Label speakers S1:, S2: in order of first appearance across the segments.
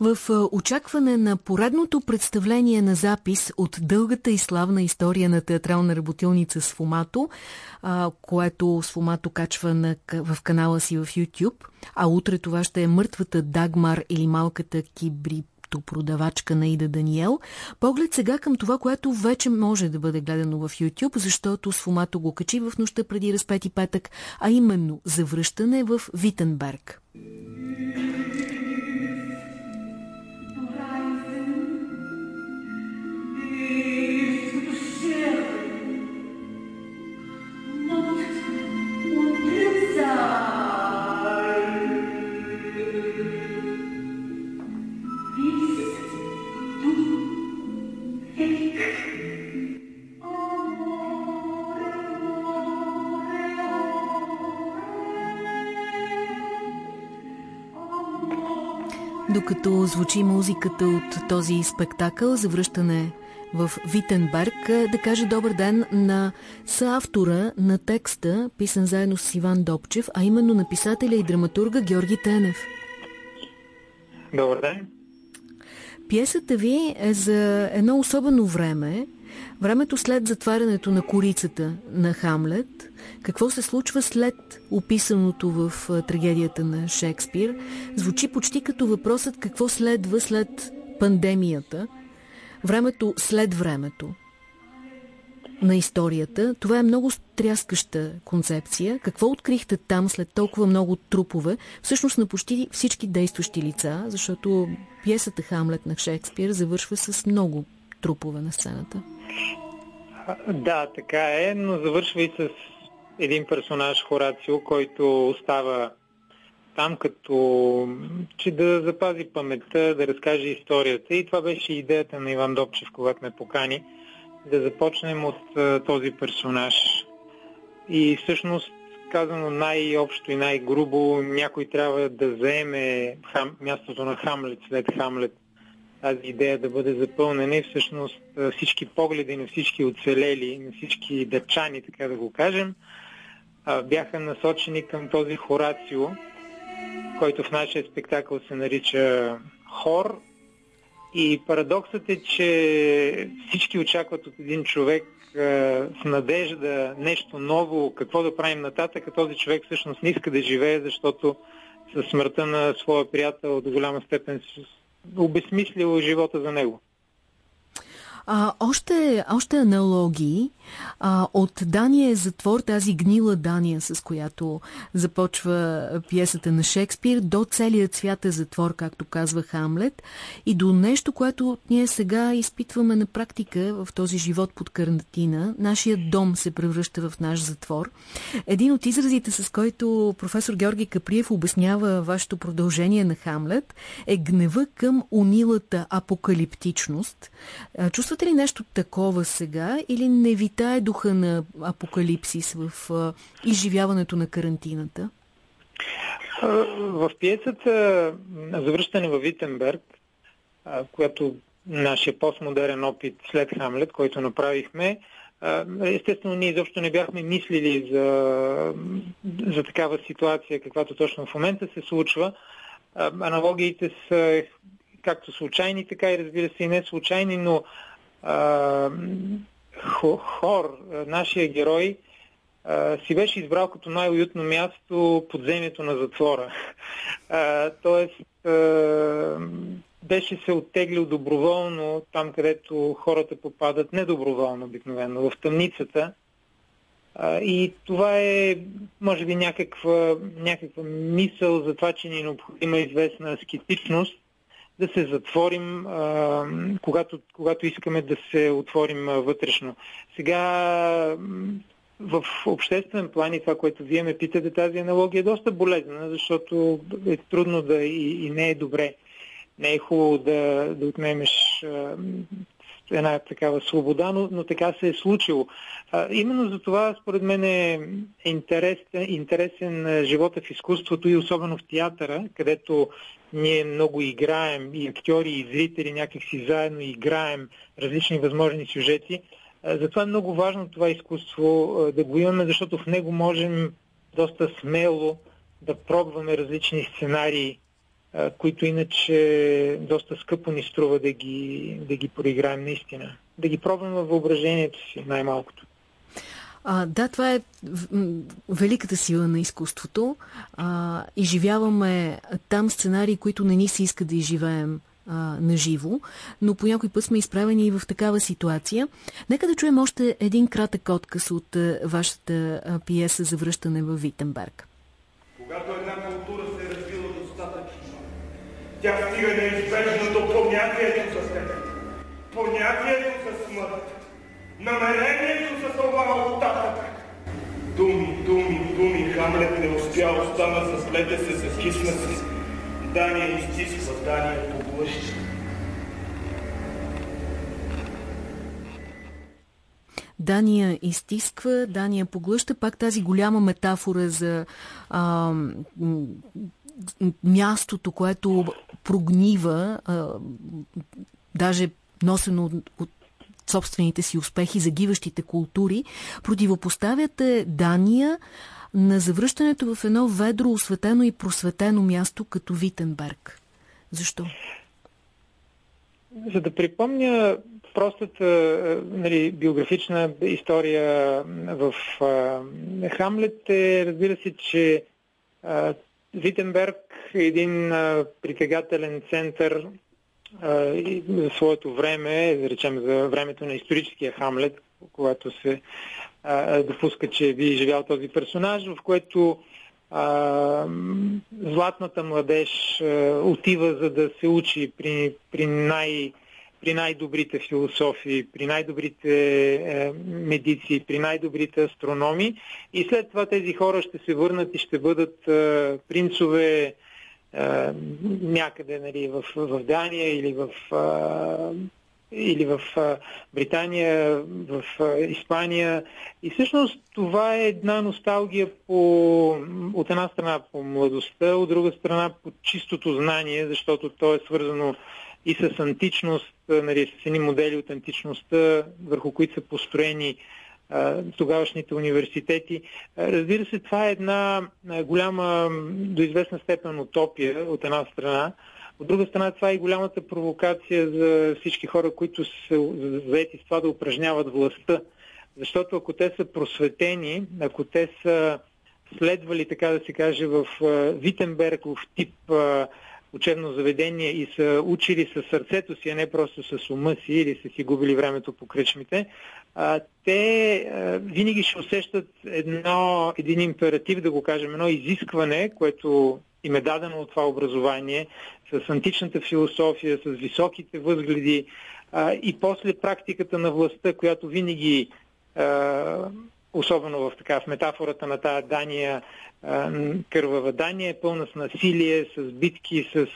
S1: В очакване на поредното представление на запис от дългата и славна история на театрална работилница с което с Фомато качва на, в канала си в YouTube, а утре това ще е мъртвата Дагмар или малката Кибри продавачка на Ида Даниел. Поглед сега към това, което вече може да бъде гледано в YouTube, защото с Фомато го качи в нощта преди разпети петък, а именно завръщане в Витенберг. Докато звучи музиката от този спектакъл за връщане в Витенберг, да кажа добър ден на съавтора на текста, писан заедно с Иван Добчев, а именно на писателя и драматурга Георги Тенев.
S2: Добър ден!
S1: Пиесата ви е за едно особено време, времето след затварянето на корицата на Хамлет, какво се случва след описаното в трагедията на Шекспир, звучи почти като въпросът какво следва след пандемията, времето след времето на историята. Това е много стряскаща концепция. Какво открихте там след толкова много трупове, всъщност на почти всички действащи лица, защото пиесата Хамлет на Шекспир завършва с много трупове на сцената?
S2: Да, така е, но завършва и с един персонаж Хорацио, който остава там като че да запази паметта, да разкаже историята. И това беше идеята на Иван Добчев, когато ме покани, да започнем от този персонаж. И всъщност, казано най-общо и най-грубо, някой трябва да заеме хам, мястото на Хамлет след Хамлет тази идея да бъде запълнена и всъщност всички погледи на всички оцелели, на всички дъчани, така да го кажем, бяха насочени към този Хорацио, който в нашия спектакъл се нарича Хор. И парадоксът е, че всички очакват от един човек с надежда нещо ново, какво да правим нататък, а този човек всъщност не иска да живее, защото със смъртта на своя приятел до голяма степен обесмислил живота за него.
S1: А, още, още аналогии а, от Дания е затвор, тази гнила Дания, с която започва пиесата на Шекспир, до целият свят е затвор, както казва Хамлет, и до нещо, което ние сега изпитваме на практика в този живот под карантина. Нашият дом се превръща в наш затвор. Един от изразите, с който професор Георги Каприев обяснява вашето продължение на Хамлет, е гнева към унилата апокалиптичност. Чувствате ли нещо такова сега или не витае духа на апокалипсис в а, изживяването на карантината?
S2: В пиесата Завръщане във Витенберг, която нашия постмодерен опит след Хамлет, който направихме, естествено ние изобщо не бяхме мислили за, за такава ситуация, каквато точно в момента се случва. Аналогиите са както случайни, така и разбира се и не случайни, но Хор, нашия герой, си беше избрал като най-уютно място подземието на затвора. Тоест, беше се оттеглил доброволно там, където хората попадат недоброволно обикновено, в тъмницата. И това е, може би, някаква, някаква мисъл за това, че ни е необходима известна аскетичност, да се затворим, когато, когато искаме да се отворим вътрешно. Сега в обществен план и това, което вие ме питате, тази аналогия е доста болезнена, защото е трудно да и, и не е добре. Не е хубаво да, да отнемеш една такава свобода, но, но така се е случило. А, именно за това, според мен, е интересен, интересен живота в изкуството и особено в театъра, където ние много играем и актьори, и зрители някакси заедно играем различни възможни сюжети. Затова е много важно това изкуство да го имаме, защото в него можем доста смело да пробваме различни сценарии които иначе доста скъпо ни струва да ги, да ги проиграем наистина. Да ги пробваме във въображението си, най-малкото.
S1: А, да, това е великата сила на изкуството. А, изживяваме там сценарии, които не ни се иска да изживеем на живо, но по някой път сме изправени и в такава ситуация. Нека да чуем още един кратък отказ от а, вашата а, пиеса за връщане в Витенберг.
S3: Когато една култура се е развила достатъчно, тя стига неизбежното понятието за смърт. Понятието за смърт намерението за това оттатък. Думи, думи, думи, Хамлет не успя, остана за слете се, закисна се. Дания изтисква, Дания поглъща.
S1: Дания изтисква, Дания поглъща, пак тази голяма метафора за а, мястото, което прогнива, а, даже носено от, от собствените си успехи, загиващите култури, противопоставяте Дания на завръщането в едно ведро, осветено и просветено място като Витенберг. Защо?
S2: За да припомня простата нали, биографична история в а, Хамлет е, разбира се, че а, Витенберг е един а, притегателен център за своето време, да речем за времето на историческия Хамлет, когато се а, допуска, че би живял този персонаж, в което а, златната младеж а, отива за да се учи при, при най- при най-добрите философии, при най-добрите е, медици, при най-добрите астрономи. И след това тези хора ще се върнат и ще бъдат е, принцове, някъде нали, в, в Дания или в, или в Британия, в Испания. И всъщност това е една носталгия по, от една страна по младостта, от друга страна по чистото знание, защото то е свързано и с античност, нали, с едни модели от античността, върху които са построени тогавашните университети. Разбира се, това е една голяма, до известна степен утопия от една страна. От друга страна, това е и голямата провокация за всички хора, които са заети с това да упражняват властта. Защото ако те са просветени, ако те са следвали, така да се каже, в Витенберг, в тип учебно заведение и са учили със сърцето си, а не просто с ума си или са си губили времето по кръчмите, а, те а, винаги ще усещат едно, един императив, да го кажем, едно изискване, което им е дадено от това образование, с античната философия, с високите възгледи а, и после практиката на властта, която винаги особено в, така, в метафората на тази Дания, кървава Дания е пълна с насилие, с битки, с,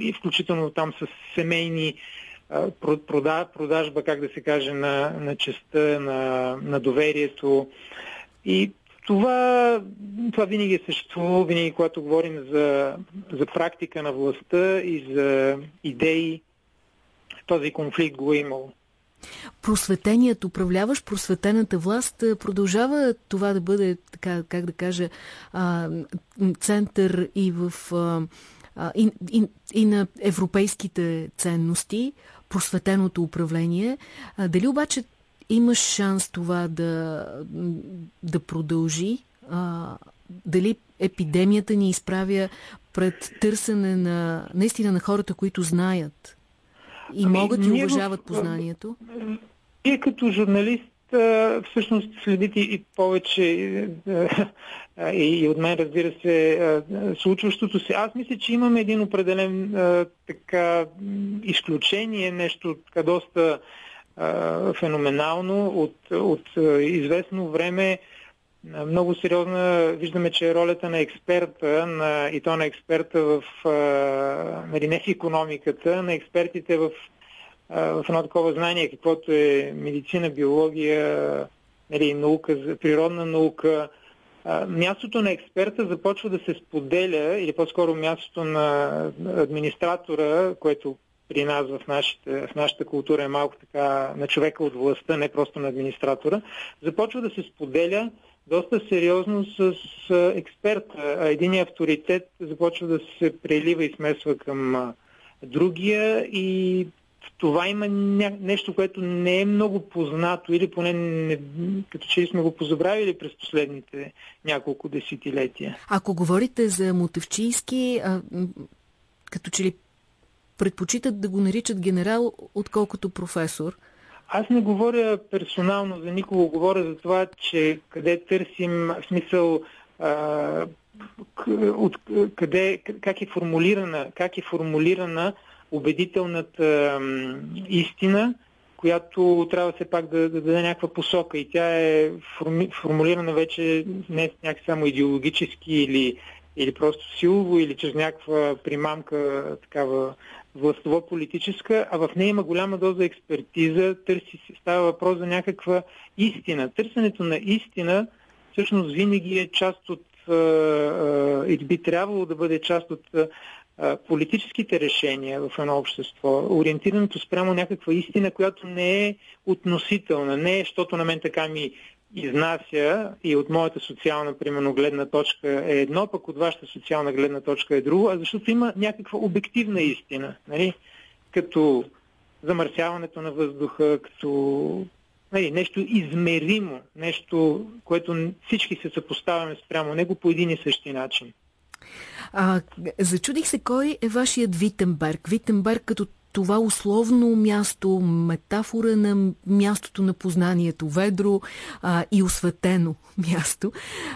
S2: и включително там с семейни продажба, как да се каже, на, на честа, на, на доверието. И това, това винаги е съществувало, винаги когато говорим за, за практика на властта и за идеи, този конфликт го е имало
S1: просветеният управляваш, просветената власт продължава това да бъде, така, как да кажа, център и в и, и, и на европейските ценности, просветеното управление. Дали обаче имаш шанс това да, да продължи? дали епидемията ни изправя пред търсене на наистина на хората, които знаят и ами, могат и уважават познанието?
S2: Вие като журналист всъщност следите и повече и от мен, разбира се, случващото се. Аз мисля, че имаме един определен така изключение, нещо така доста феноменално от, от известно време много сериозна виждаме, че ролята на експерта, на, и то на експерта в, нали, не в економиката, на експертите в, в едно такова знание, каквото е медицина, биология, нали, наука, природна наука. Мястото на експерта започва да се споделя, или по-скоро мястото на администратора, което при нас в нашата, в нашата култура е малко така на човека от властта, не просто на администратора, започва да се споделя доста сериозно с експерт. Един авторитет започва да се прелива и смесва към другия и това има ня... нещо, което не е много познато или поне не... като че ли сме го позабравили през последните няколко десетилетия.
S1: Ако говорите за Мотевчийски, а, като че ли предпочитат да го наричат генерал, отколкото професор?
S2: Аз не говоря персонално за никого, говоря за това, че къде търсим в смисъл а, от, къде, как е формулирана, как е формулирана убедителната истина, която трябва все пак да, да даде някаква посока. И тя е форми, формулирана вече не някак само идеологически или, или просто силово, или чрез някаква примамка такава властово-политическа, а в нея има голяма доза експертиза, търси, става въпрос за някаква истина. Търсенето на истина всъщност винаги е част от или би трябвало да бъде част от политическите решения в едно общество, ориентирането спрямо някаква истина, която не е относителна, не е, защото на мен така ми изнася и от моята социална, примерно, гледна точка е едно, пък от вашата социална гледна точка е друго, а защото има някаква обективна истина, нали? като замърсяването на въздуха, като нали, нещо измеримо, нещо, което всички се съпоставяме спрямо него по един и същи начин.
S1: А, зачудих се кой е вашият Витенберг. Витенберг като това условно място, метафора на мястото на познанието, ведро а, и осветено място.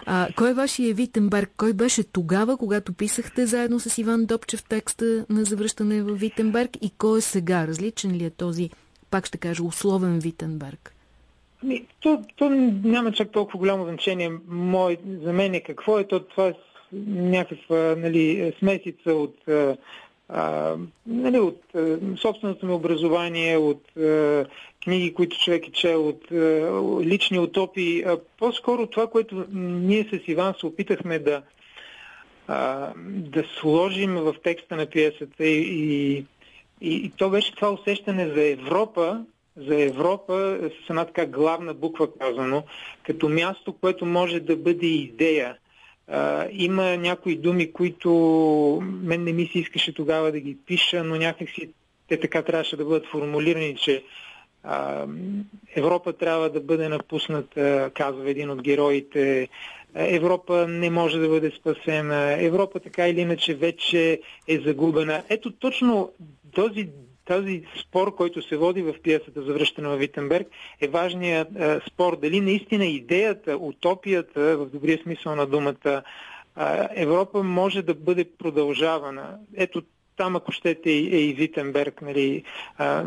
S1: А, кой е вашия Витенберг? Кой беше тогава, когато писахте заедно с Иван Добчев текста на завръщане в Витенберг и кой е сега? Различен ли е този, пак ще кажа, условен Витенберг?
S2: Ми, то, то няма чак толкова голямо значение. Мой, за мен е какво е то. Това е някаква нали, смесица от, а, нали, от а, собственото ми образование, от а, книги, които човек е чел, от а, лични утопии. А, по-скоро това, което ние с Иван се опитахме да, а, да сложим в текста на пиесата и, и, и, и то беше това усещане за Европа, за Европа с една така главна буква казано, като място, което може да бъде идея – има някои думи, които мен не ми се искаше тогава да ги пиша, но някакси те така трябваше да бъдат формулирани, че а, Европа трябва да бъде напусната, казва един от героите. Европа не може да бъде спасена. Европа така или иначе вече е загубена. Ето точно този тази спор, който се води в пиесата за връщане в Витенберг, е важният е, спор дали наистина идеята, утопията, в добрия смисъл на думата, е, Европа може да бъде продължавана. Ето там, ако щете, е и Витенберг, нали, а,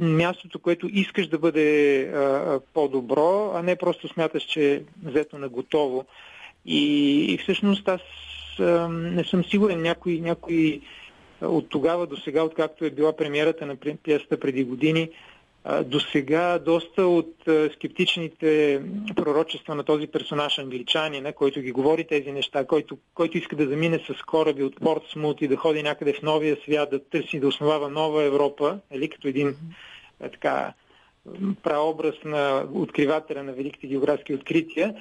S2: мястото, което искаш да бъде а, по-добро, а не просто смяташ, че е взето на готово. И, и всъщност аз а, не съм сигурен някой, някой от тогава до сега, откакто е била премиерата на пиесата преди години, до сега доста от скептичните пророчества на този персонаж англичанин, който ги говори тези неща, който, който иска да замине с кораби от Портсмут и да ходи някъде в новия свят, да търси да основава нова Европа, нали, като един така праобраз на откривателя на великите географски открития,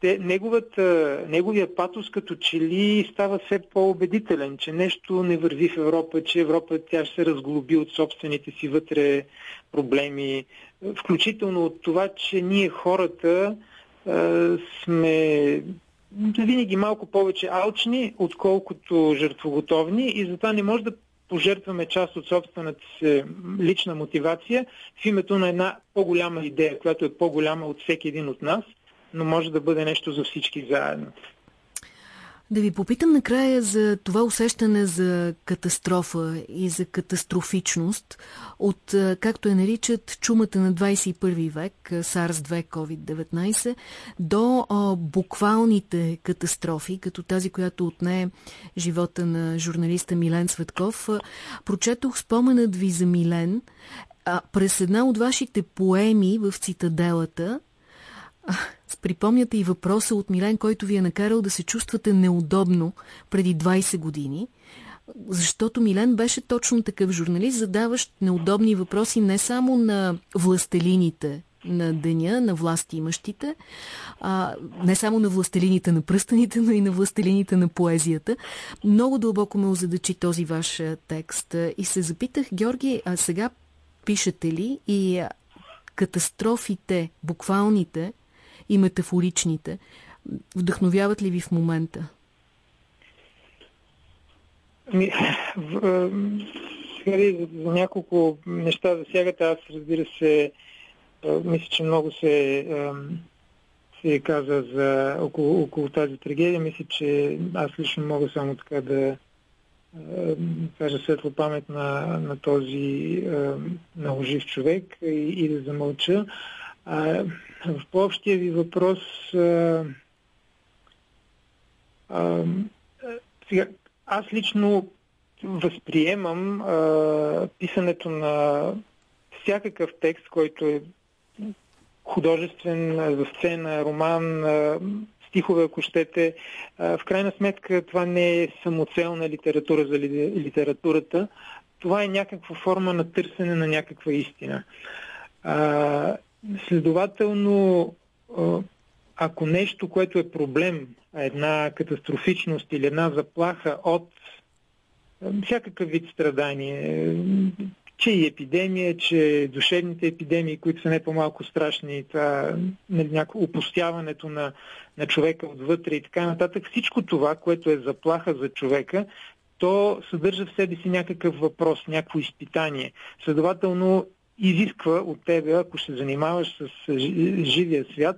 S2: те, неговата, неговия патос като че ли става все по-убедителен, че нещо не върви в Европа, че Европа тя ще се разглоби от собствените си вътре проблеми, включително от това, че ние хората а, сме винаги малко повече алчни, отколкото жертвоготовни и затова не може да пожертваме част от собствената си лична мотивация в името на една по-голяма идея, която е по-голяма от всеки един от нас – но може да бъде нещо за всички заедно.
S1: Да ви попитам накрая за това усещане за катастрофа и за катастрофичност от, както я наричат, чумата на 21 век, SARS-2, COVID-19, до а, буквалните катастрофи, като тази, която отне живота на журналиста Милен Светков. Прочетох споменът ви за Милен а, през една от вашите поеми в цитаделата, припомняте и въпроса от Милен, който ви е накарал да се чувствате неудобно преди 20 години, защото Милен беше точно такъв журналист, задаващ неудобни въпроси не само на властелините на деня на власти имащите, а, не само на властелините на пръстените, но и на властелините на поезията. Много дълбоко ме озадачи този ваш текст и се запитах, Георги, а сега пишете ли и катастрофите, буквалните и метафоричните, вдъхновяват ли ви в момента?
S2: Ми, в, сега за няколко неща засягате. Аз разбира се, мисля, че много се, се каза за около, около тази трагедия. Мисля, че аз лично мога само така да кажа светла памет на, на този много човек и, и да замълча. В по-общия ви въпрос а, а, сега, аз лично възприемам а, писането на всякакъв текст, който е художествен, за сцена, роман, а, стихове, ако щете. А, в крайна сметка това не е самоцелна литература за литературата. Това е някаква форма на търсене на някаква истина. А, следователно, ако нещо, което е проблем, една катастрофичност или една заплаха от всякакъв вид страдание, че и епидемия, че душевните епидемии, които са не по-малко страшни, това, нали, някакво опустяването на, на човека отвътре и така нататък, всичко това, което е заплаха за човека, то съдържа в себе си някакъв въпрос, някакво изпитание. Следователно, изисква от тебе, ако се занимаваш с живия свят,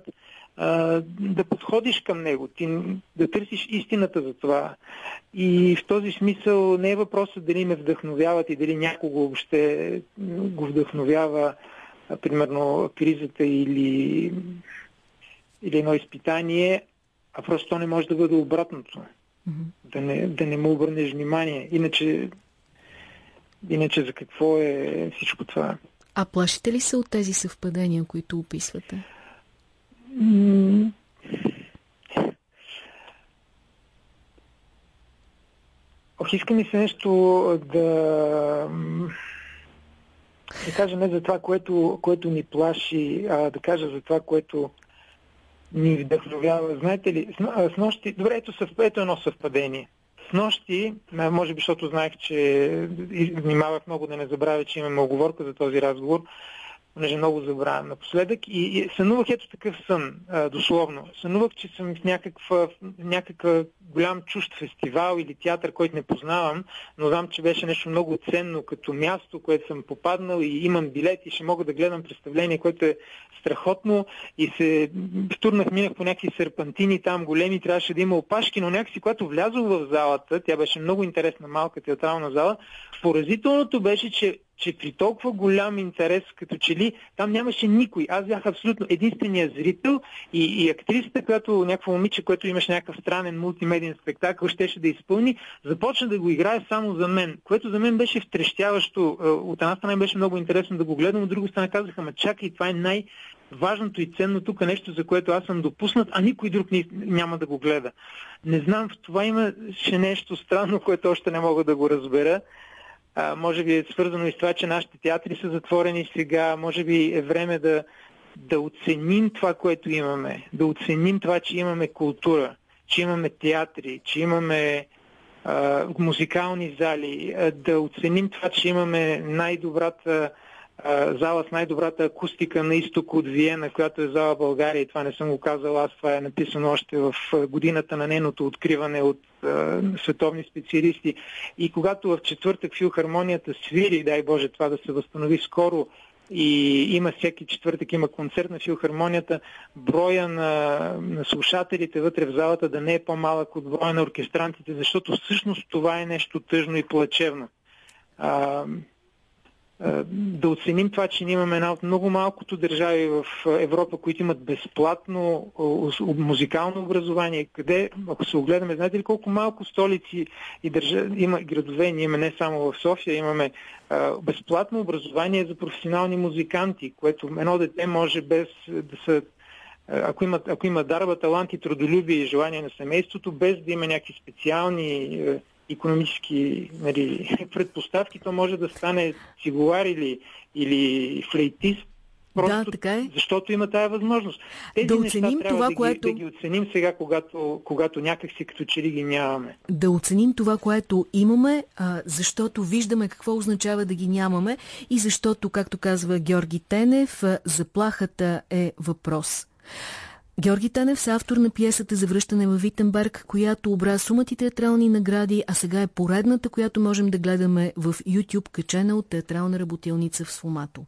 S2: да подходиш към него, ти, да търсиш истината за това. И в този смисъл не е въпросът дали ме вдъхновяват и дали някого въобще го вдъхновява, примерно, кризата или, или едно изпитание, а просто то не може да бъде обратното. Mm-hmm. Да, не, да не му обърнеш внимание. Иначе, иначе за какво е всичко това?
S1: А плашите ли се от тези съвпадения, които описвате?
S2: Ох, иска ми се нещо да... Да кажа не за това, което, което ни плаши, а да кажа за това, което ни вдъхновява. Знаете ли, с, с нощи... Добре, ето, съв... ето едно съвпадение. Нощи, може би, защото знаех, че внимавах много да не забравя, че имаме оговорка за този разговор, понеже много забравям напоследък. И, и сънувах ето такъв сън, а, дословно. Сънувах, че съм в някакъв голям чужд фестивал или театър, който не познавам, но знам, че беше нещо много ценно като място, което съм попаднал и имам билет и ще мога да гледам представление, което е страхотно и се втурнах, минах по някакви серпантини там големи, трябваше да има опашки, но някакси, когато влязох в залата, тя беше много интересна, малка театрална зала, поразителното беше, че че при толкова голям интерес, като че ли там нямаше никой. Аз бях абсолютно единствения зрител и, и актрисата, която някакво момиче, което имаше някакъв странен мултимедиен спектакъл, щеше да изпълни, започна да го играе само за мен, което за мен беше втрещяващо. Е, от една страна беше много интересно да го гледам, от друга страна казаха, ма чакай, това е най- важното и ценно тук е нещо, за което аз съм допуснат, а никой друг ни, няма да го гледа. Не знам, в това имаше нещо странно, което още не мога да го разбера. А, може би е свързано и с това, че нашите театри са затворени сега. Може би е време да, да оценим това, което имаме. Да оценим това, че имаме култура, че имаме театри, че имаме а, музикални зали. А, да оценим това, че имаме най-добрата зала с най-добрата акустика на изток от Виена, която е зала България. И това не съм го казал аз, това е написано още в годината на нейното откриване от световни специалисти. И когато в четвъртък филхармонията свири, дай Боже това да се възстанови скоро, и има всеки четвъртък има концерт на филхармонията, броя на, на слушателите вътре в залата да не е по-малък от броя на оркестрантите, защото всъщност това е нещо тъжно и плачевно. Да оценим това, че ние имаме една от много малкото държави в Европа, които имат безплатно музикално образование. Къде, ако се огледаме, знаете ли колко малко столици и държа... има градове, ние имаме не само в София, имаме а, безплатно образование за професионални музиканти, което едно дете може без да са ако има, ако има дарба, талант и трудолюбие и желание на семейството, без да има някакви специални економически нали, предпоставки, то може да стане цигулар или, или флейтист Просто,
S1: да, така е.
S2: Защото има тая възможност. Тези
S1: да оценим
S2: неща
S1: това,
S2: да
S1: което...
S2: Ги, да ги оценим сега, когато, когато някак си като че ли ги нямаме.
S1: Да оценим това, което имаме, а, защото виждаме какво означава да ги нямаме и защото, както казва Георги Тенев, заплахата е въпрос. Георги Танев е автор на пиесата за връщане във Витенберг, която обра сумати театрални награди, а сега е поредната, която можем да гледаме в YouTube, качена от театрална работилница в Сломато.